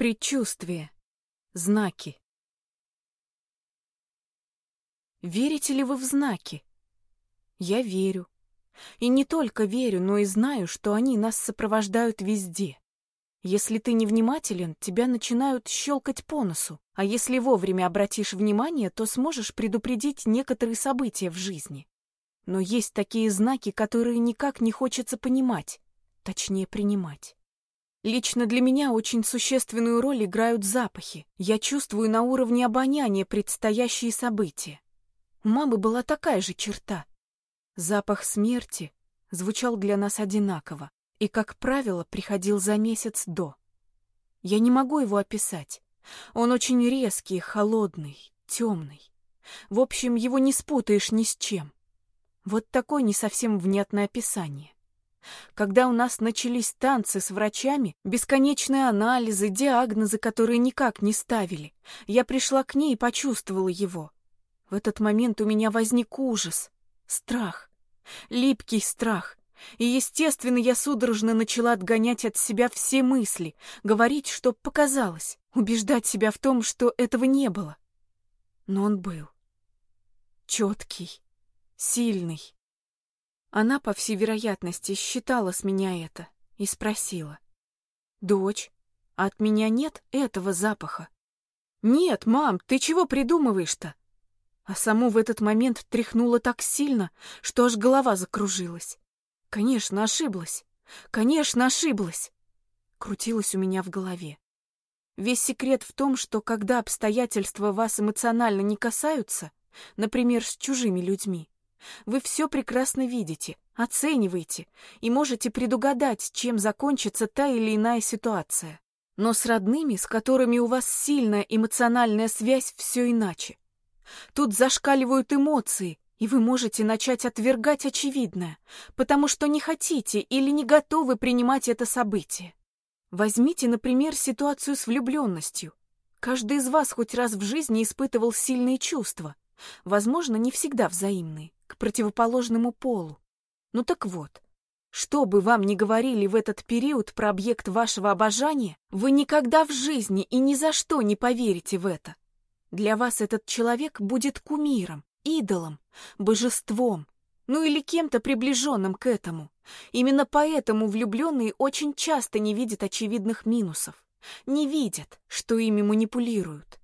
Предчувствие. Знаки. Верите ли вы в знаки? Я верю. И не только верю, но и знаю, что они нас сопровождают везде. Если ты невнимателен, тебя начинают щелкать по носу, а если вовремя обратишь внимание, то сможешь предупредить некоторые события в жизни. Но есть такие знаки, которые никак не хочется понимать, точнее принимать. Лично для меня очень существенную роль играют запахи. Я чувствую на уровне обоняния предстоящие события. У мамы была такая же черта. Запах смерти звучал для нас одинаково и, как правило, приходил за месяц до. Я не могу его описать. Он очень резкий, холодный, темный. В общем, его не спутаешь ни с чем. Вот такое не совсем внятное описание. Когда у нас начались танцы с врачами, бесконечные анализы, диагнозы, которые никак не ставили, я пришла к ней и почувствовала его. В этот момент у меня возник ужас, страх, липкий страх. И, естественно, я судорожно начала отгонять от себя все мысли, говорить, что показалось, убеждать себя в том, что этого не было. Но он был. Четкий, сильный, она, по всей вероятности, считала с меня это и спросила. «Дочь, а от меня нет этого запаха?» «Нет, мам, ты чего придумываешь-то?» А саму в этот момент тряхнула так сильно, что аж голова закружилась. Конечно, ошиблась. Конечно, ошиблась. Крутилась у меня в голове. Весь секрет в том, что когда обстоятельства вас эмоционально не касаются, например, с чужими людьми, вы все прекрасно видите, оцениваете и можете предугадать, чем закончится та или иная ситуация. Но с родными, с которыми у вас сильная эмоциональная связь, все иначе. Тут зашкаливают эмоции, и вы можете начать отвергать очевидное, потому что не хотите или не готовы принимать это событие. Возьмите, например, ситуацию с влюбленностью. Каждый из вас хоть раз в жизни испытывал сильные чувства, возможно, не всегда взаимные противоположному полу. Ну так вот, что бы вам ни говорили в этот период про объект вашего обожания, вы никогда в жизни и ни за что не поверите в это. Для вас этот человек будет кумиром, идолом, божеством, ну или кем-то приближенным к этому. Именно поэтому влюбленные очень часто не видят очевидных минусов, не видят, что ими манипулируют.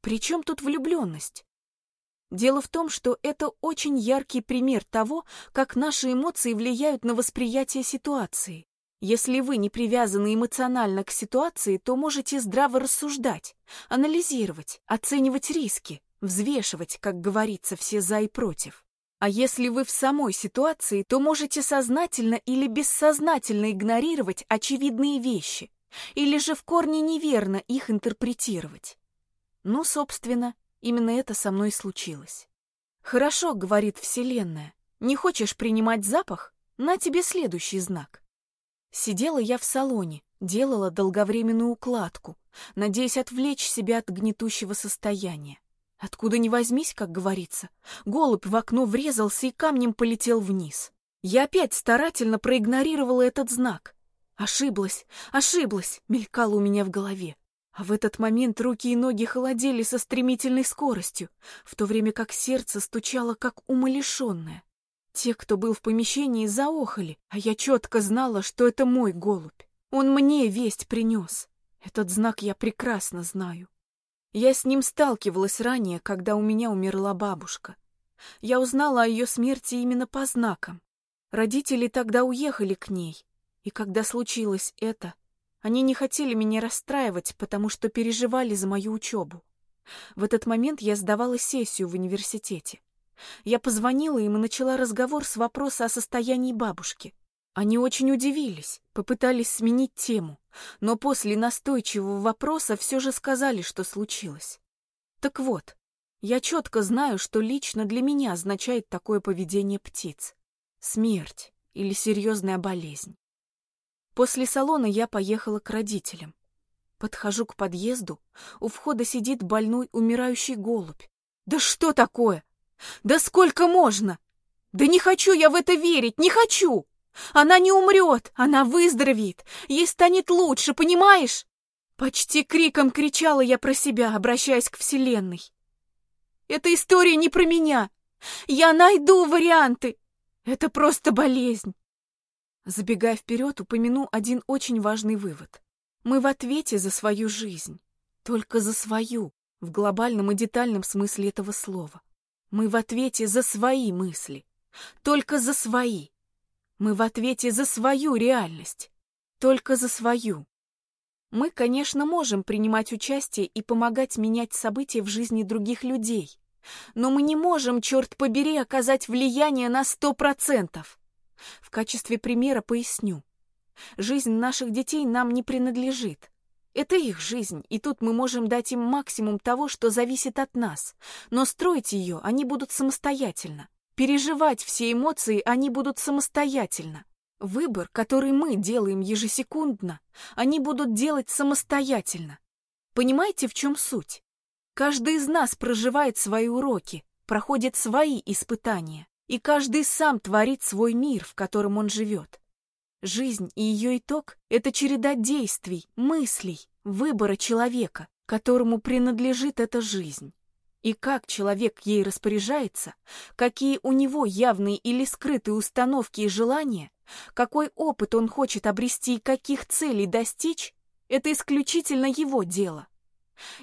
При чем тут влюбленность? Дело в том, что это очень яркий пример того, как наши эмоции влияют на восприятие ситуации. Если вы не привязаны эмоционально к ситуации, то можете здраво рассуждать, анализировать, оценивать риски, взвешивать, как говорится, все за и против. А если вы в самой ситуации, то можете сознательно или бессознательно игнорировать очевидные вещи, или же в корне неверно их интерпретировать. Ну, собственно, Именно это со мной случилось. «Хорошо», — говорит Вселенная, — «не хочешь принимать запах? На тебе следующий знак». Сидела я в салоне, делала долговременную укладку, надеясь отвлечь себя от гнетущего состояния. Откуда ни возьмись, как говорится, голубь в окно врезался и камнем полетел вниз. Я опять старательно проигнорировала этот знак. Ошиблась, ошиблась, мелькало у меня в голове. А в этот момент руки и ноги холодели со стремительной скоростью, в то время как сердце стучало как умалишенное. Те, кто был в помещении, заохали, а я четко знала, что это мой голубь. Он мне весть принес. Этот знак я прекрасно знаю. Я с ним сталкивалась ранее, когда у меня умерла бабушка. Я узнала о ее смерти именно по знакам. Родители тогда уехали к ней, и когда случилось это, они не хотели меня расстраивать, потому что переживали за мою учебу. В этот момент я сдавала сессию в университете. Я позвонила им и начала разговор с вопроса о состоянии бабушки. Они очень удивились, попытались сменить тему, но после настойчивого вопроса все же сказали, что случилось. Так вот, я четко знаю, что лично для меня означает такое поведение птиц. Смерть или серьезная болезнь. После салона я поехала к родителям. Подхожу к подъезду, у входа сидит больной умирающий голубь. Да что такое? Да сколько можно? Да не хочу я в это верить, не хочу! Она не умрет, она выздоровеет, ей станет лучше, понимаешь? Почти криком кричала я про себя, обращаясь к Вселенной. Эта история не про меня. Я найду варианты. Это просто болезнь. Забегая вперед, упомяну один очень важный вывод. Мы в ответе за свою жизнь. Только за свою, в глобальном и детальном смысле этого слова. Мы в ответе за свои мысли. Только за свои. Мы в ответе за свою реальность. Только за свою. Мы, конечно, можем принимать участие и помогать менять события в жизни других людей. Но мы не можем, черт побери, оказать влияние на сто процентов. В качестве примера поясню. Жизнь наших детей нам не принадлежит. Это их жизнь, и тут мы можем дать им максимум того, что зависит от нас. Но строить ее они будут самостоятельно. Переживать все эмоции они будут самостоятельно. Выбор, который мы делаем ежесекундно, они будут делать самостоятельно. Понимаете, в чем суть? Каждый из нас проживает свои уроки, проходит свои испытания, и каждый сам творит свой мир, в котором он живет. Жизнь и ее итог — это череда действий, мыслей, выбора человека, которому принадлежит эта жизнь. И как человек ей распоряжается, какие у него явные или скрытые установки и желания, какой опыт он хочет обрести и каких целей достичь, это исключительно его дело.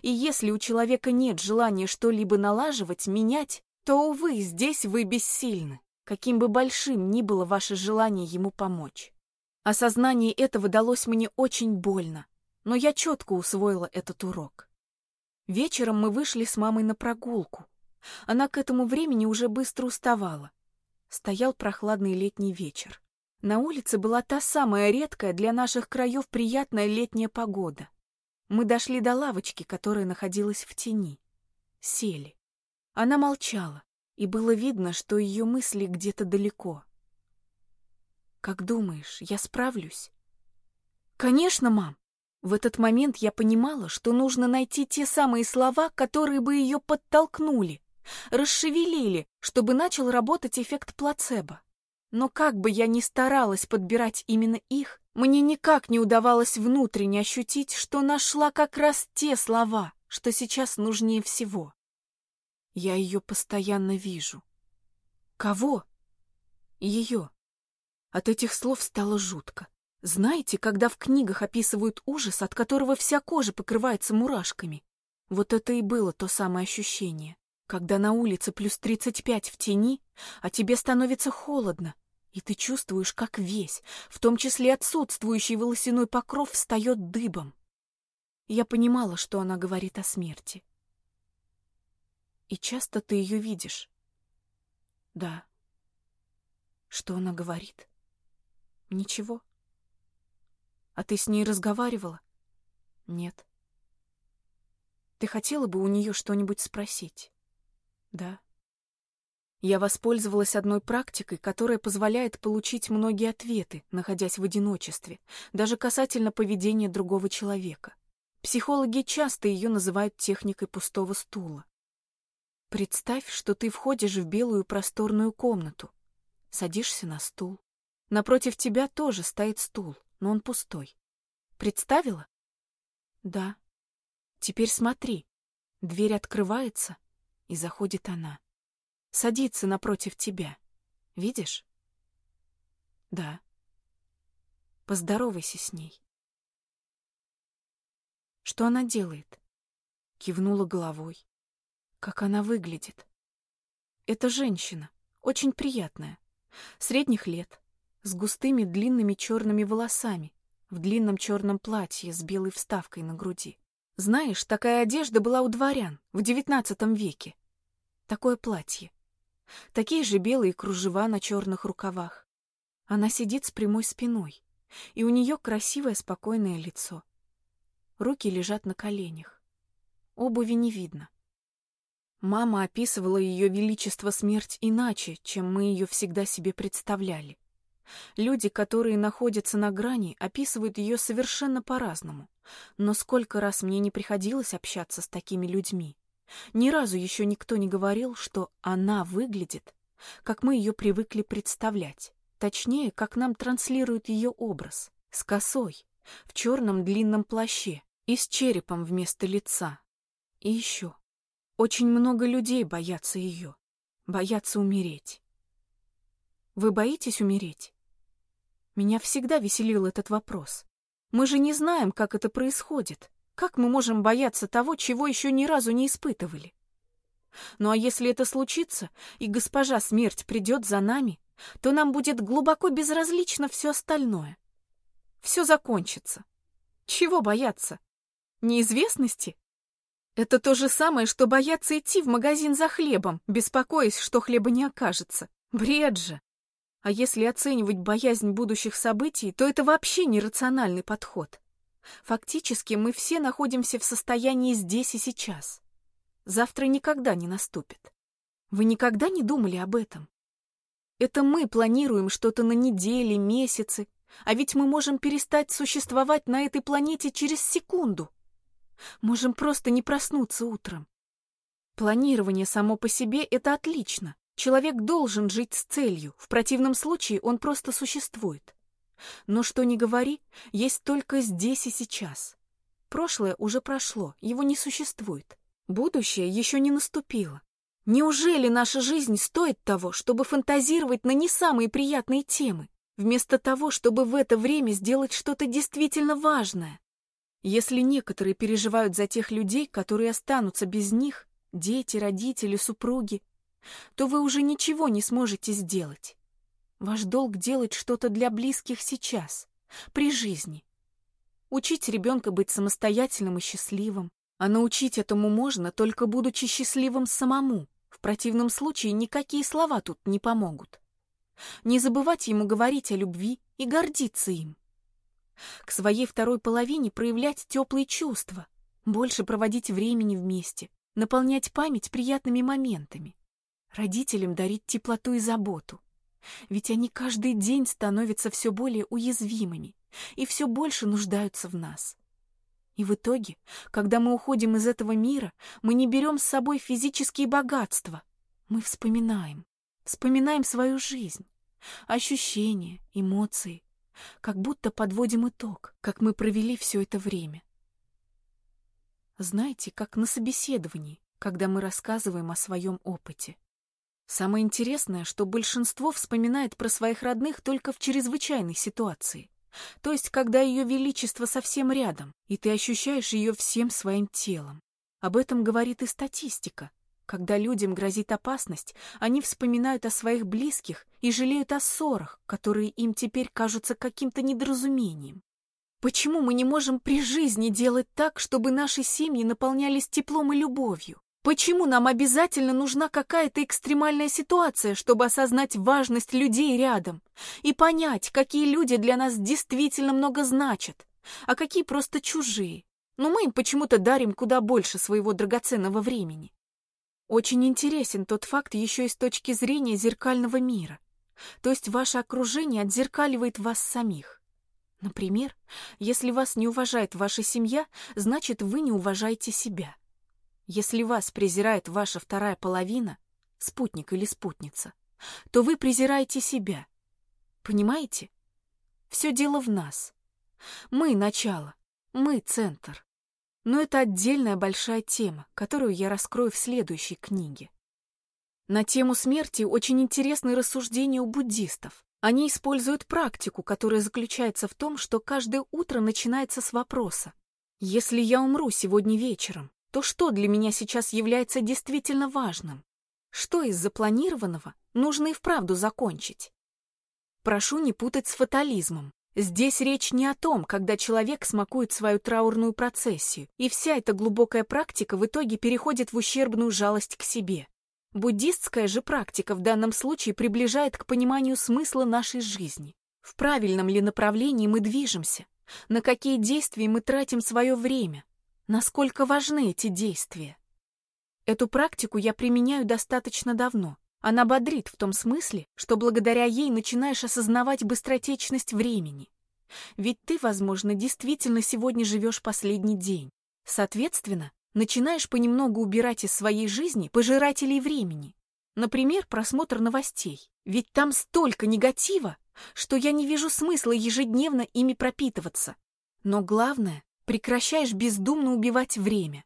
И если у человека нет желания что-либо налаживать, менять, то, увы, здесь вы бессильны, каким бы большим ни было ваше желание ему помочь. Осознание этого далось мне очень больно, но я четко усвоила этот урок. Вечером мы вышли с мамой на прогулку. Она к этому времени уже быстро уставала. Стоял прохладный летний вечер. На улице была та самая редкая для наших краев приятная летняя погода. Мы дошли до лавочки, которая находилась в тени. Сели. Она молчала, и было видно, что ее мысли где-то далеко. «Как думаешь, я справлюсь?» «Конечно, мам!» В этот момент я понимала, что нужно найти те самые слова, которые бы ее подтолкнули, расшевелили, чтобы начал работать эффект плацебо. Но как бы я ни старалась подбирать именно их, мне никак не удавалось внутренне ощутить, что нашла как раз те слова, что сейчас нужнее всего. Я ее постоянно вижу. Кого? Ее. От этих слов стало жутко. Знаете, когда в книгах описывают ужас, от которого вся кожа покрывается мурашками? Вот это и было то самое ощущение, когда на улице плюс тридцать пять в тени, а тебе становится холодно, и ты чувствуешь, как весь, в том числе отсутствующий волосяной покров, встает дыбом. Я понимала, что она говорит о смерти. И часто ты ее видишь. Да. Что она говорит? Ничего. А ты с ней разговаривала? Нет. Ты хотела бы у нее что-нибудь спросить? Да. Я воспользовалась одной практикой, которая позволяет получить многие ответы, находясь в одиночестве, даже касательно поведения другого человека. Психологи часто ее называют техникой пустого стула. Представь, что ты входишь в белую просторную комнату, садишься на стул. Напротив тебя тоже стоит стул, но он пустой. Представила? Да. Теперь смотри. Дверь открывается, и заходит она садится напротив тебя. Видишь? Да. Поздоровайся с ней. Что она делает? Кивнула головой. Как она выглядит? Это женщина, очень приятная, средних лет, с густыми длинными черными волосами, в длинном черном платье с белой вставкой на груди. Знаешь, такая одежда была у дворян в девятнадцатом веке. Такое платье. Такие же белые кружева на черных рукавах. Она сидит с прямой спиной, и у нее красивое спокойное лицо. Руки лежат на коленях. Обуви не видно. Мама описывала ее величество смерть иначе, чем мы ее всегда себе представляли. Люди, которые находятся на грани, описывают ее совершенно по-разному. Но сколько раз мне не приходилось общаться с такими людьми. Ни разу еще никто не говорил, что она выглядит, как мы ее привыкли представлять. Точнее, как нам транслируют ее образ. С косой, в черном длинном плаще И с черепом вместо лица. И еще. Очень много людей боятся ее. Боятся умереть. Вы боитесь умереть? Меня всегда веселил этот вопрос. Мы же не знаем, как это происходит. Как мы можем бояться того, чего еще ни разу не испытывали? Ну а если это случится, и госпожа смерть придет за нами, то нам будет глубоко безразлично все остальное. Все закончится. Чего бояться? Неизвестности? Это то же самое, что бояться идти в магазин за хлебом, беспокоясь, что хлеба не окажется. Бред же. А если оценивать боязнь будущих событий, то это вообще нерациональный подход. Фактически мы все находимся в состоянии здесь и сейчас. Завтра никогда не наступит. Вы никогда не думали об этом? Это мы планируем что-то на недели, месяцы, а ведь мы можем перестать существовать на этой планете через секунду. Можем просто не проснуться утром. Планирование само по себе — это отлично. Человек должен жить с целью, в противном случае он просто существует. Но что ни говори, есть только здесь и сейчас. Прошлое уже прошло, его не существует. Будущее еще не наступило. Неужели наша жизнь стоит того, чтобы фантазировать на не самые приятные темы, вместо того, чтобы в это время сделать что-то действительно важное? Если некоторые переживают за тех людей, которые останутся без них, дети, родители, супруги, то вы уже ничего не сможете сделать. Ваш долг делать что-то для близких сейчас, при жизни. Учить ребенка быть самостоятельным и счастливым, а научить этому можно, только будучи счастливым самому. В противном случае никакие слова тут не помогут. Не забывать ему говорить о любви и гордиться им. К своей второй половине проявлять теплые чувства, больше проводить времени вместе, наполнять память приятными моментами. Родителям дарить теплоту и заботу. Ведь они каждый день становятся все более уязвимыми и все больше нуждаются в нас. И в итоге, когда мы уходим из этого мира, мы не берем с собой физические богатства. Мы вспоминаем, вспоминаем свою жизнь, ощущения, эмоции, как будто подводим итог, как мы провели все это время. Знаете, как на собеседовании, когда мы рассказываем о своем опыте. Самое интересное, что большинство вспоминает про своих родных только в чрезвычайной ситуации. То есть, когда ее величество совсем рядом, и ты ощущаешь ее всем своим телом. Об этом говорит и статистика. Когда людям грозит опасность, они вспоминают о своих близких и жалеют о ссорах, которые им теперь кажутся каким-то недоразумением. Почему мы не можем при жизни делать так, чтобы наши семьи наполнялись теплом и любовью? Почему нам обязательно нужна какая-то экстремальная ситуация, чтобы осознать важность людей рядом и понять, какие люди для нас действительно много значат, а какие просто чужие? Но мы им почему-то дарим куда больше своего драгоценного времени. Очень интересен тот факт еще и с точки зрения зеркального мира. То есть ваше окружение отзеркаливает вас самих. Например, если вас не уважает ваша семья, значит, вы не уважаете себя. Если вас презирает ваша вторая половина, спутник или спутница, то вы презираете себя. Понимаете? Все дело в нас. Мы — начало, мы — центр. Но это отдельная большая тема, которую я раскрою в следующей книге. На тему смерти очень интересные рассуждения у буддистов. Они используют практику, которая заключается в том, что каждое утро начинается с вопроса. Если я умру сегодня вечером, то что для меня сейчас является действительно важным? Что из запланированного нужно и вправду закончить? Прошу не путать с фатализмом. Здесь речь не о том, когда человек смакует свою траурную процессию, и вся эта глубокая практика в итоге переходит в ущербную жалость к себе. Буддистская же практика в данном случае приближает к пониманию смысла нашей жизни. В правильном ли направлении мы движемся? На какие действия мы тратим свое время? насколько важны эти действия. Эту практику я применяю достаточно давно. Она бодрит в том смысле, что благодаря ей начинаешь осознавать быстротечность времени. Ведь ты, возможно, действительно сегодня живешь последний день. Соответственно, начинаешь понемногу убирать из своей жизни пожирателей времени. Например, просмотр новостей. Ведь там столько негатива, что я не вижу смысла ежедневно ими пропитываться. Но главное прекращаешь бездумно убивать время.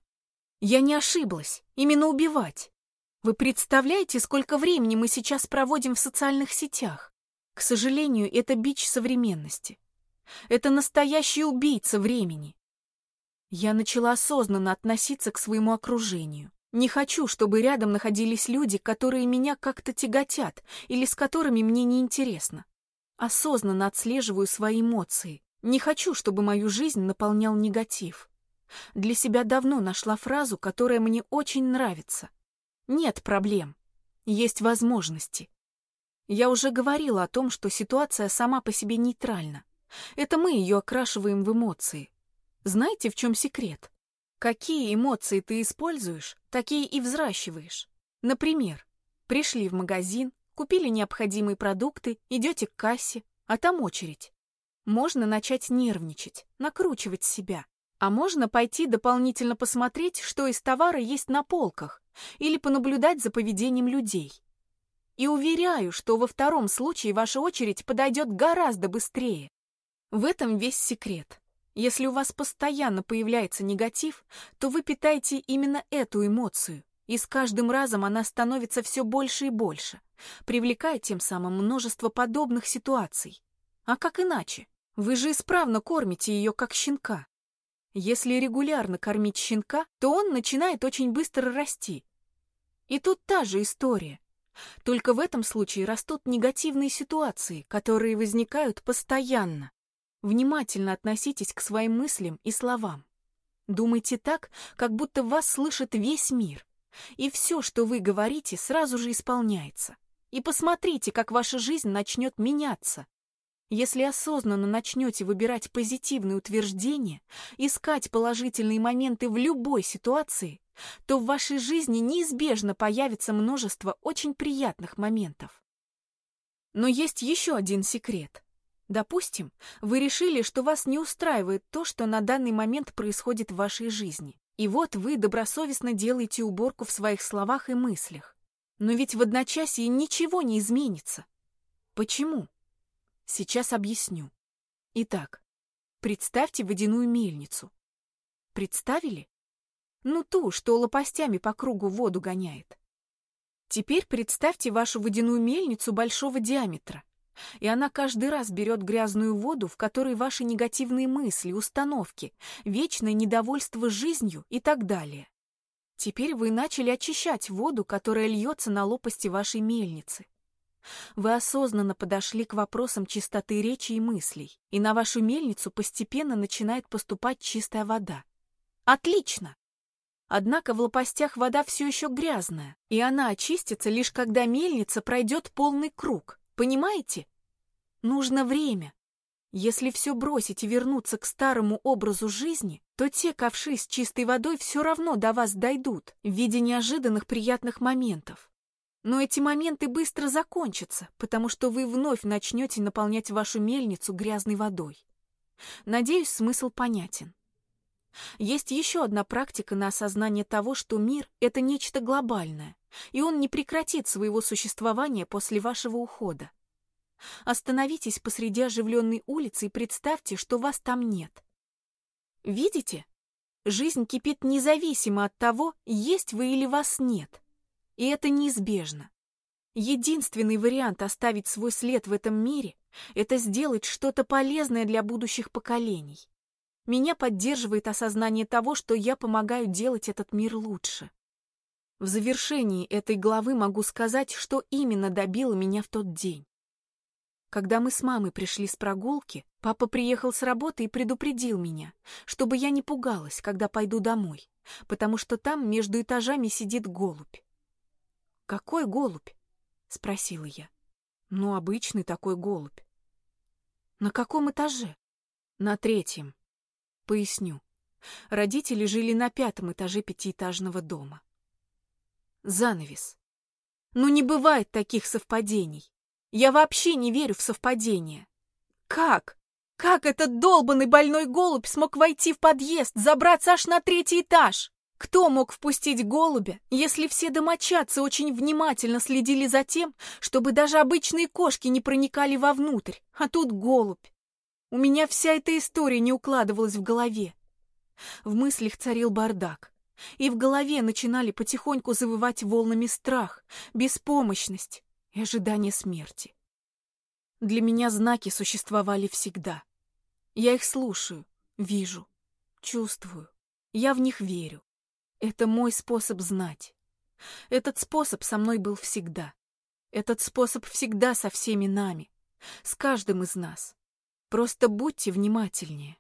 Я не ошиблась, именно убивать. Вы представляете, сколько времени мы сейчас проводим в социальных сетях? К сожалению, это бич современности. Это настоящий убийца времени. Я начала осознанно относиться к своему окружению. Не хочу, чтобы рядом находились люди, которые меня как-то тяготят или с которыми мне неинтересно. Осознанно отслеживаю свои эмоции. Не хочу, чтобы мою жизнь наполнял негатив. Для себя давно нашла фразу, которая мне очень нравится. Нет проблем. Есть возможности. Я уже говорила о том, что ситуация сама по себе нейтральна. Это мы ее окрашиваем в эмоции. Знаете, в чем секрет? Какие эмоции ты используешь, такие и взращиваешь. Например, пришли в магазин, купили необходимые продукты, идете к кассе, а там очередь. Можно начать нервничать, накручивать себя. А можно пойти дополнительно посмотреть, что из товара есть на полках, или понаблюдать за поведением людей. И уверяю, что во втором случае ваша очередь подойдет гораздо быстрее. В этом весь секрет. Если у вас постоянно появляется негатив, то вы питаете именно эту эмоцию, и с каждым разом она становится все больше и больше, привлекая тем самым множество подобных ситуаций. А как иначе? Вы же исправно кормите ее как щенка. Если регулярно кормить щенка, то он начинает очень быстро расти. И тут та же история. Только в этом случае растут негативные ситуации, которые возникают постоянно. Внимательно относитесь к своим мыслям и словам. Думайте так, как будто вас слышит весь мир. И все, что вы говорите, сразу же исполняется. И посмотрите, как ваша жизнь начнет меняться. Если осознанно начнете выбирать позитивные утверждения, искать положительные моменты в любой ситуации, то в вашей жизни неизбежно появится множество очень приятных моментов. Но есть еще один секрет. Допустим, вы решили, что вас не устраивает то, что на данный момент происходит в вашей жизни. И вот вы добросовестно делаете уборку в своих словах и мыслях. Но ведь в одночасье ничего не изменится. Почему? Сейчас объясню. Итак, представьте водяную мельницу. Представили? Ну ту, что лопастями по кругу воду гоняет. Теперь представьте вашу водяную мельницу большого диаметра, и она каждый раз берет грязную воду, в которой ваши негативные мысли, установки, вечное недовольство жизнью и так далее. Теперь вы начали очищать воду, которая льется на лопасти вашей мельницы. Вы осознанно подошли к вопросам чистоты речи и мыслей, и на вашу мельницу постепенно начинает поступать чистая вода. Отлично! Однако в лопастях вода все еще грязная, и она очистится лишь когда мельница пройдет полный круг. Понимаете? Нужно время. Если все бросить и вернуться к старому образу жизни, то те ковши с чистой водой все равно до вас дойдут в виде неожиданных приятных моментов. Но эти моменты быстро закончатся, потому что вы вновь начнете наполнять вашу мельницу грязной водой. Надеюсь, смысл понятен. Есть еще одна практика на осознание того, что мир — это нечто глобальное, и он не прекратит своего существования после вашего ухода. Остановитесь посреди оживленной улицы и представьте, что вас там нет. Видите? Жизнь кипит независимо от того, есть вы или вас нет. И это неизбежно. Единственный вариант оставить свой след в этом мире — это сделать что-то полезное для будущих поколений. Меня поддерживает осознание того, что я помогаю делать этот мир лучше. В завершении этой главы могу сказать, что именно добило меня в тот день. Когда мы с мамой пришли с прогулки, папа приехал с работы и предупредил меня, чтобы я не пугалась, когда пойду домой, потому что там между этажами сидит голубь. «Какой голубь?» — спросила я. «Ну, обычный такой голубь». «На каком этаже?» «На третьем». Поясню. Родители жили на пятом этаже пятиэтажного дома. Занавес. Ну, не бывает таких совпадений. Я вообще не верю в совпадения. Как? Как этот долбанный больной голубь смог войти в подъезд, забраться аж на третий этаж? Кто мог впустить голубя, если все домочадцы очень внимательно следили за тем, чтобы даже обычные кошки не проникали вовнутрь, а тут голубь? У меня вся эта история не укладывалась в голове. В мыслях царил бардак. И в голове начинали потихоньку завывать волнами страх, беспомощность и ожидание смерти. Для меня знаки существовали всегда. Я их слушаю, вижу, чувствую. Я в них верю. Это мой способ знать. Этот способ со мной был всегда. Этот способ всегда со всеми нами, с каждым из нас. Просто будьте внимательнее.